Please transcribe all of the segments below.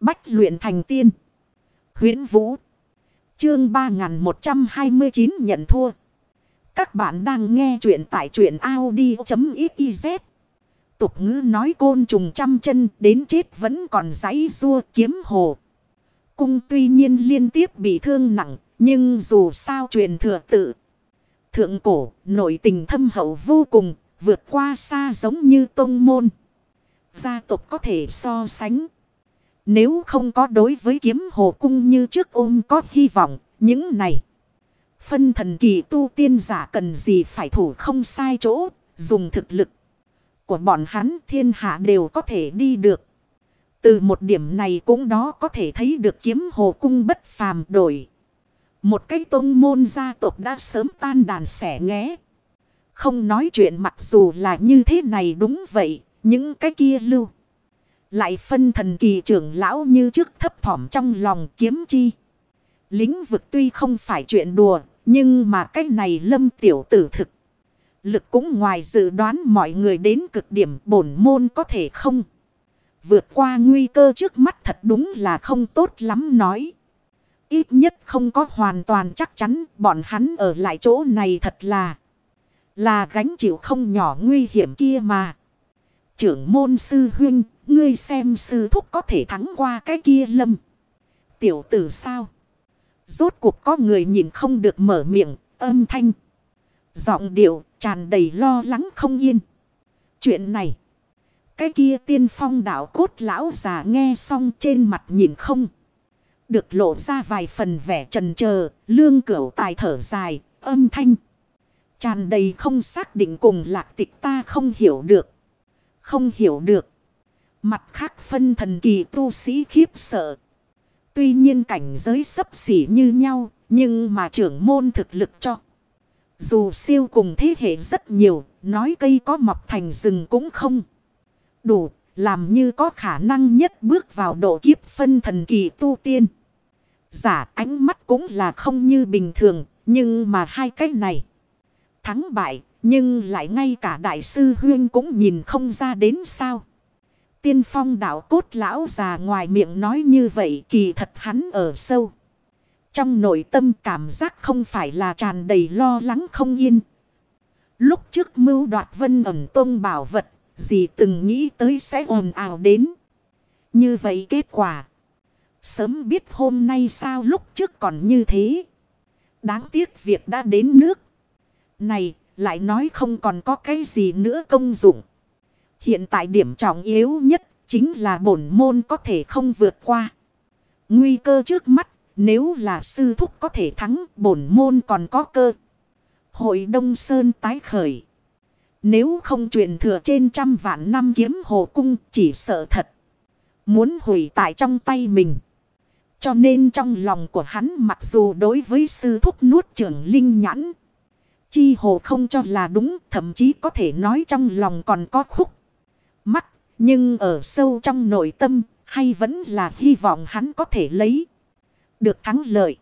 Bách luyện thành tiên. huyễn Vũ. Chương 3129 nhận thua. Các bạn đang nghe truyện tại truyện Audi.xyz. Tục ngữ nói côn trùng trăm chân đến chết vẫn còn giấy rua kiếm hồ. Cung tuy nhiên liên tiếp bị thương nặng, nhưng dù sao truyền thừa tự. Thượng cổ, nội tình thâm hậu vô cùng, vượt qua xa giống như tông môn. Gia tộc có thể so sánh. Nếu không có đối với kiếm hồ cung như trước ôm có hy vọng, những này. Phân thần kỳ tu tiên giả cần gì phải thủ không sai chỗ, dùng thực lực của bọn hắn thiên hạ đều có thể đi được. Từ một điểm này cũng đó có thể thấy được kiếm hồ cung bất phàm đổi. Một cái tôn môn gia tộc đã sớm tan đàn sẻ nghé. Không nói chuyện mặc dù là như thế này đúng vậy, những cái kia lưu. Lại phân thần kỳ trưởng lão như trước thấp thỏm trong lòng kiếm chi. Lính vực tuy không phải chuyện đùa, nhưng mà cái này lâm tiểu tử thực. Lực cũng ngoài dự đoán mọi người đến cực điểm bổn môn có thể không. Vượt qua nguy cơ trước mắt thật đúng là không tốt lắm nói. Ít nhất không có hoàn toàn chắc chắn bọn hắn ở lại chỗ này thật là. Là gánh chịu không nhỏ nguy hiểm kia mà. Trưởng môn sư huynh, ngươi xem sư thúc có thể thắng qua cái kia lâm. Tiểu tử sao? Rốt cuộc có người nhìn không được mở miệng, âm thanh. Giọng điệu tràn đầy lo lắng không yên. Chuyện này. Cái kia tiên phong đạo cốt lão già nghe xong trên mặt nhìn không. Được lộ ra vài phần vẻ trần chờ lương cửu tài thở dài, âm thanh. Tràn đầy không xác định cùng lạc tịch ta không hiểu được. Không hiểu được. Mặt khác phân thần kỳ tu sĩ khiếp sợ. Tuy nhiên cảnh giới sấp xỉ như nhau, nhưng mà trưởng môn thực lực cho. Dù siêu cùng thế hệ rất nhiều, nói cây có mọc thành rừng cũng không đủ, làm như có khả năng nhất bước vào độ kiếp phân thần kỳ tu tiên. Giả ánh mắt cũng là không như bình thường, nhưng mà hai cái này thắng bại, nhưng lại ngay cả đại sư Huyên cũng nhìn không ra đến sao. Tiên phong đạo cốt lão già ngoài miệng nói như vậy kỳ thật hắn ở sâu. Trong nội tâm cảm giác không phải là tràn đầy lo lắng không yên. Lúc trước mưu đoạt vân ẩm tôn bảo vật, gì từng nghĩ tới sẽ ồn ào đến. Như vậy kết quả. Sớm biết hôm nay sao lúc trước còn như thế. Đáng tiếc việc đã đến nước. Này, lại nói không còn có cái gì nữa công dụng. Hiện tại điểm trọng yếu nhất chính là bổn môn có thể không vượt qua. Nguy cơ trước mắt, nếu là sư thúc có thể thắng, bổn môn còn có cơ. Hội Đông Sơn tái khởi. Nếu không truyền thừa trên trăm vạn năm kiếm hồ cung, chỉ sợ thật. Muốn hủy tại trong tay mình. Cho nên trong lòng của hắn mặc dù đối với sư thúc nuốt trưởng linh nhãn. Chi hồ không cho là đúng, thậm chí có thể nói trong lòng còn có khúc. Nhưng ở sâu trong nội tâm hay vẫn là hy vọng hắn có thể lấy được thắng lợi.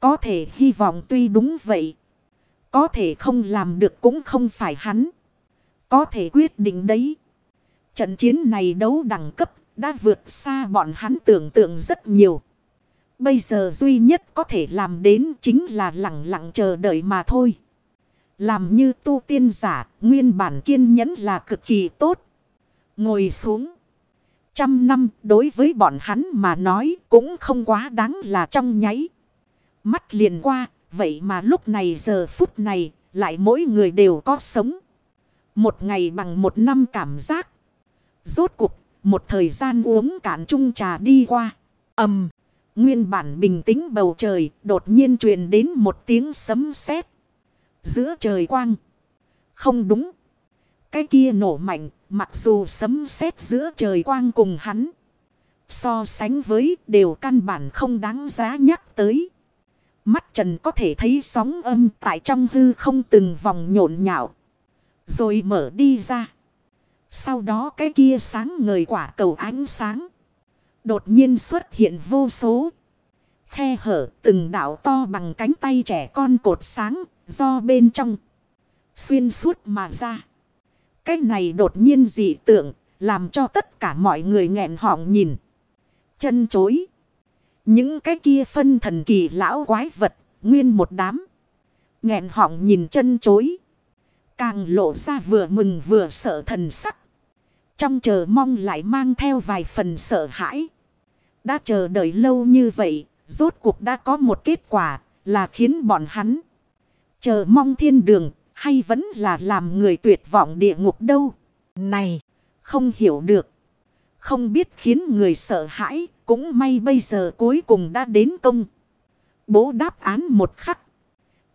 Có thể hy vọng tuy đúng vậy. Có thể không làm được cũng không phải hắn. Có thể quyết định đấy. Trận chiến này đấu đẳng cấp đã vượt xa bọn hắn tưởng tượng rất nhiều. Bây giờ duy nhất có thể làm đến chính là lặng lặng chờ đợi mà thôi. Làm như tu tiên giả, nguyên bản kiên nhẫn là cực kỳ tốt. Ngồi xuống. Trăm năm đối với bọn hắn mà nói cũng không quá đáng là trong nháy. Mắt liền qua, vậy mà lúc này giờ phút này lại mỗi người đều có sống. Một ngày bằng một năm cảm giác. Rốt cuộc, một thời gian uống cạn chung trà đi qua. ầm Nguyên bản bình tĩnh bầu trời đột nhiên truyền đến một tiếng sấm sét Giữa trời quang. Không đúng. Cái kia nổ mạnh, mặc dù sấm sét giữa trời quang cùng hắn. So sánh với đều căn bản không đáng giá nhắc tới. Mắt trần có thể thấy sóng âm tại trong hư không từng vòng nhộn nhạo. Rồi mở đi ra. Sau đó cái kia sáng ngời quả cầu ánh sáng. Đột nhiên xuất hiện vô số. Khe hở từng đảo to bằng cánh tay trẻ con cột sáng do bên trong. Xuyên suốt mà ra. Cái này đột nhiên dị tượng làm cho tất cả mọi người nghẹn họng nhìn. Chân chối. Những cái kia phân thần kỳ lão quái vật, nguyên một đám. nghẹn họng nhìn chân chối. Càng lộ ra vừa mừng vừa sợ thần sắc. Trong chờ mong lại mang theo vài phần sợ hãi. Đã chờ đợi lâu như vậy, rốt cuộc đã có một kết quả là khiến bọn hắn chờ mong thiên đường hay vẫn là làm người tuyệt vọng địa ngục đâu. Này, không hiểu được. Không biết khiến người sợ hãi, cũng may bây giờ cuối cùng đã đến công. Bố đáp án một khắc.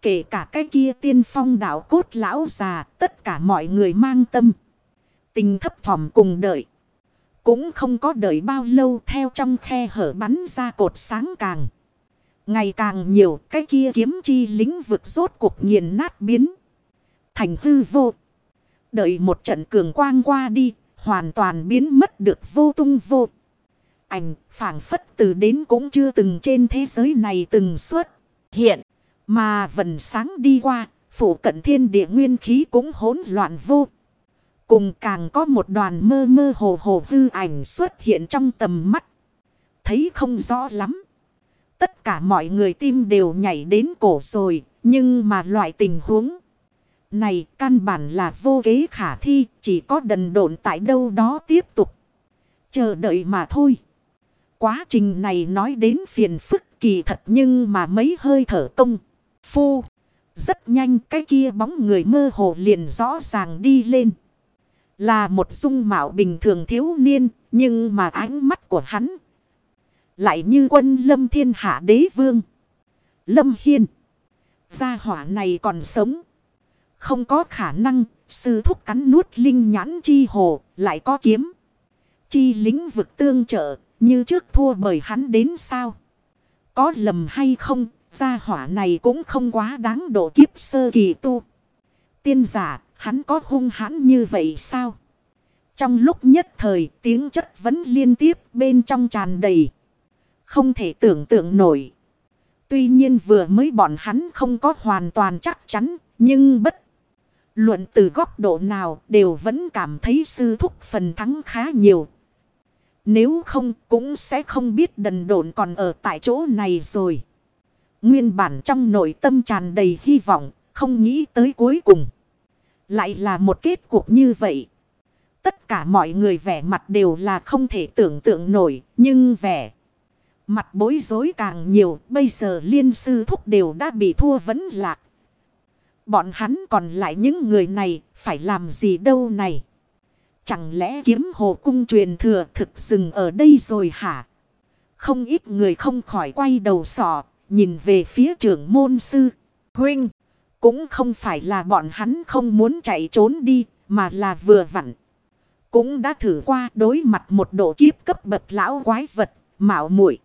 Kể cả cái kia tiên phong đạo cốt lão già, tất cả mọi người mang tâm. Tình thấp thỏm cùng đợi. Cũng không có đợi bao lâu theo trong khe hở bắn ra cột sáng càng. Ngày càng nhiều cái kia kiếm chi lĩnh vực rốt cuộc nghiền nát biến. Thành hư vô. Đợi một trận cường quang qua đi, hoàn toàn biến mất được vô tung vô. Ảnh phảng phất từ đến cũng chưa từng trên thế giới này từng xuất hiện. Mà vần sáng đi qua, phủ cận thiên địa nguyên khí cũng hỗn loạn vô. Cùng càng có một đoàn mơ mơ hồ hồ hư ảnh xuất hiện trong tầm mắt. Thấy không rõ lắm. Tất cả mọi người tim đều nhảy đến cổ rồi. Nhưng mà loại tình huống này, căn bản là vô kế khả thi. Chỉ có đần độn tại đâu đó tiếp tục. Chờ đợi mà thôi. Quá trình này nói đến phiền phức kỳ thật nhưng mà mấy hơi thở công. Phu. Rất nhanh cái kia bóng người mơ hồ liền rõ ràng đi lên. Là một dung mạo bình thường thiếu niên. Nhưng mà ánh mắt của hắn. Lại như quân lâm thiên hạ đế vương. Lâm hiên. Gia hỏa này còn sống. Không có khả năng. Sư thúc cắn nuốt linh nhãn chi hồ. Lại có kiếm. Chi lĩnh vực tương trợ. Như trước thua bởi hắn đến sao. Có lầm hay không. Gia hỏa này cũng không quá đáng độ kiếp sơ kỳ tu. Tiên giả, Hắn có hung hãn như vậy sao? Trong lúc nhất thời, tiếng chất vẫn liên tiếp bên trong tràn đầy. Không thể tưởng tượng nổi. Tuy nhiên vừa mới bọn hắn không có hoàn toàn chắc chắn. Nhưng bất luận từ góc độ nào đều vẫn cảm thấy sư thúc phần thắng khá nhiều. Nếu không cũng sẽ không biết đần độn còn ở tại chỗ này rồi. Nguyên bản trong nội tâm tràn đầy hy vọng, không nghĩ tới cuối cùng. Lại là một kết cục như vậy. Tất cả mọi người vẻ mặt đều là không thể tưởng tượng nổi. Nhưng vẻ mặt bối rối càng nhiều. Bây giờ liên sư thúc đều đã bị thua vẫn lạc. Bọn hắn còn lại những người này phải làm gì đâu này. Chẳng lẽ kiếm hồ cung truyền thừa thực dừng ở đây rồi hả? Không ít người không khỏi quay đầu sọ. Nhìn về phía trưởng môn sư. Huynh. Cũng không phải là bọn hắn không muốn chạy trốn đi, mà là vừa vặn. Cũng đã thử qua đối mặt một độ kiếp cấp bậc lão quái vật, mạo muội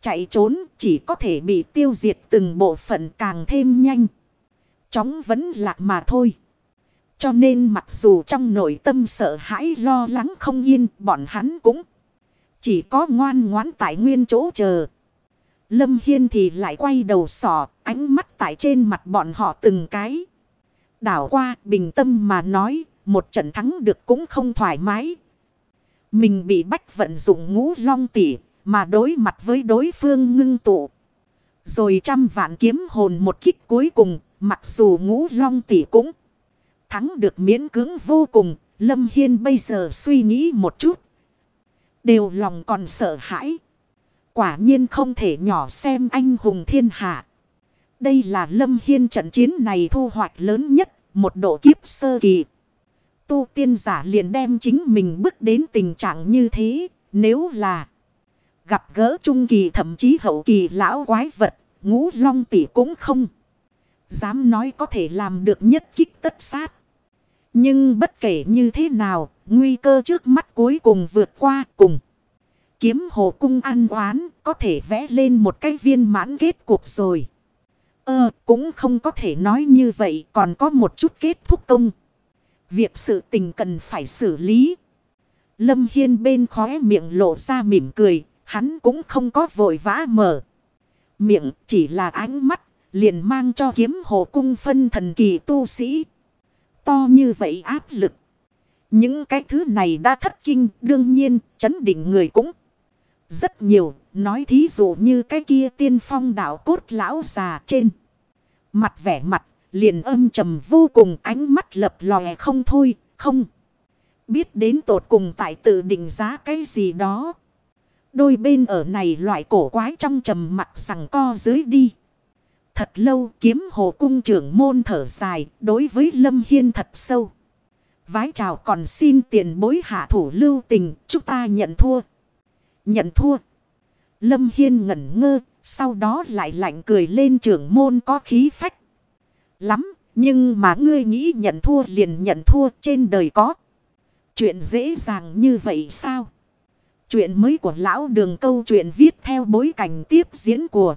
Chạy trốn chỉ có thể bị tiêu diệt từng bộ phận càng thêm nhanh. Chóng vẫn lạc mà thôi. Cho nên mặc dù trong nội tâm sợ hãi lo lắng không yên, bọn hắn cũng chỉ có ngoan ngoãn tại nguyên chỗ chờ. Lâm Hiên thì lại quay đầu sỏ, ánh mắt tại trên mặt bọn họ từng cái. Đảo qua bình tâm mà nói, một trận thắng được cũng không thoải mái. Mình bị bách vận dụng ngũ long tỉ, mà đối mặt với đối phương ngưng tụ. Rồi trăm vạn kiếm hồn một kích cuối cùng, mặc dù ngũ long tỷ cũng thắng được miễn cưỡng vô cùng. Lâm Hiên bây giờ suy nghĩ một chút. Đều lòng còn sợ hãi. Quả nhiên không thể nhỏ xem anh hùng thiên hạ. Đây là lâm hiên trận chiến này thu hoạch lớn nhất, một độ kiếp sơ kỳ. Tu tiên giả liền đem chính mình bước đến tình trạng như thế, nếu là gặp gỡ trung kỳ thậm chí hậu kỳ lão quái vật, ngũ long tỷ cũng không. Dám nói có thể làm được nhất kích tất sát. Nhưng bất kể như thế nào, nguy cơ trước mắt cuối cùng vượt qua cùng kiếm hồ cung ăn oán có thể vẽ lên một cái viên mãn kết cuộc rồi. Ơ cũng không có thể nói như vậy còn có một chút kết thúc công. Việc sự tình cần phải xử lý. Lâm Hiên bên khóe miệng lộ ra mỉm cười. Hắn cũng không có vội vã mở. Miệng chỉ là ánh mắt liền mang cho kiếm hộ cung phân thần kỳ tu sĩ. To như vậy áp lực. Những cái thứ này đã thất kinh đương nhiên chấn định người cũng Rất nhiều, nói thí dụ như cái kia tiên phong đạo cốt lão già trên. Mặt vẻ mặt, liền âm trầm vô cùng ánh mắt lập lòe không thôi, không. Biết đến tột cùng tại tự định giá cái gì đó. Đôi bên ở này loại cổ quái trong trầm mặt rằng co dưới đi. Thật lâu kiếm hồ cung trưởng môn thở dài, đối với Lâm Hiên thật sâu. Vái chào còn xin tiền bối hạ thủ lưu tình, chúng ta nhận thua. Nhận thua. Lâm Hiên ngẩn ngơ, sau đó lại lạnh cười lên trưởng môn có khí phách. Lắm, nhưng mà ngươi nghĩ nhận thua liền nhận thua, trên đời có. Chuyện dễ dàng như vậy sao? Chuyện mới của lão đường câu chuyện viết theo bối cảnh tiếp diễn của